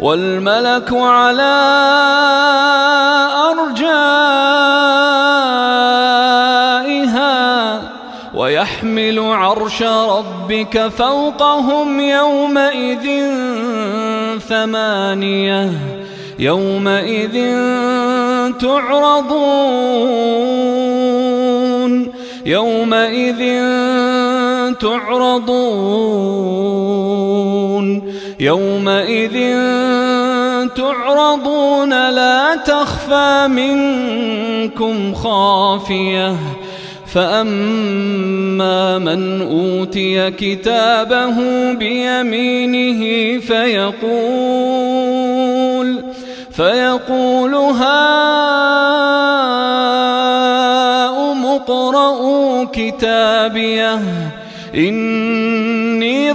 والملك على أرجائها ويحمل عرش ربك فوقهم يومئذ ثمانية يومئذ تعرضون يومئذ تعرضون يومئذ تعرضون لا تخفى منكم خافية. فأما من أوتي كتابه بيمينه فيقول فيقول هاؤم اقرءوا كتابيه. إني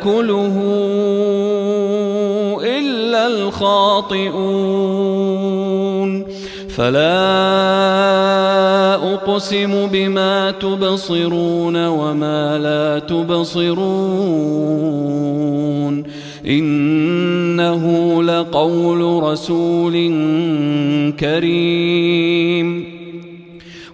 لا يأكله إلا الخاطئون. فلا أقسم بما تبصرون وما لا تبصرون. إنه لقول رسول كريم.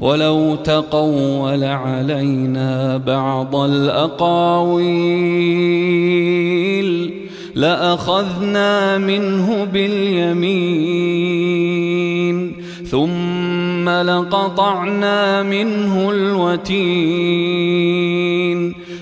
ولو تقول علينا بعض الأقاويل لأخذنا منه باليمين ثم لقطعنا منه الوتين.